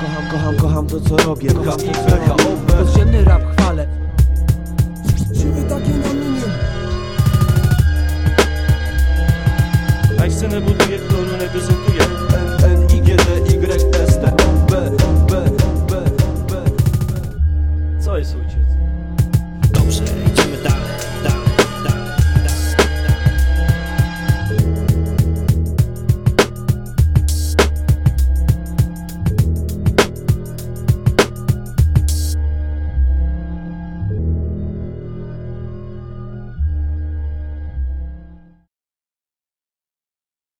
Kocham, kocham to co robię, kocham to co robię Podziemny rap chwalę Żywy takie na minie Aj scenę buduję kolor reprezentuje I, Co jest ojciec? Dobrze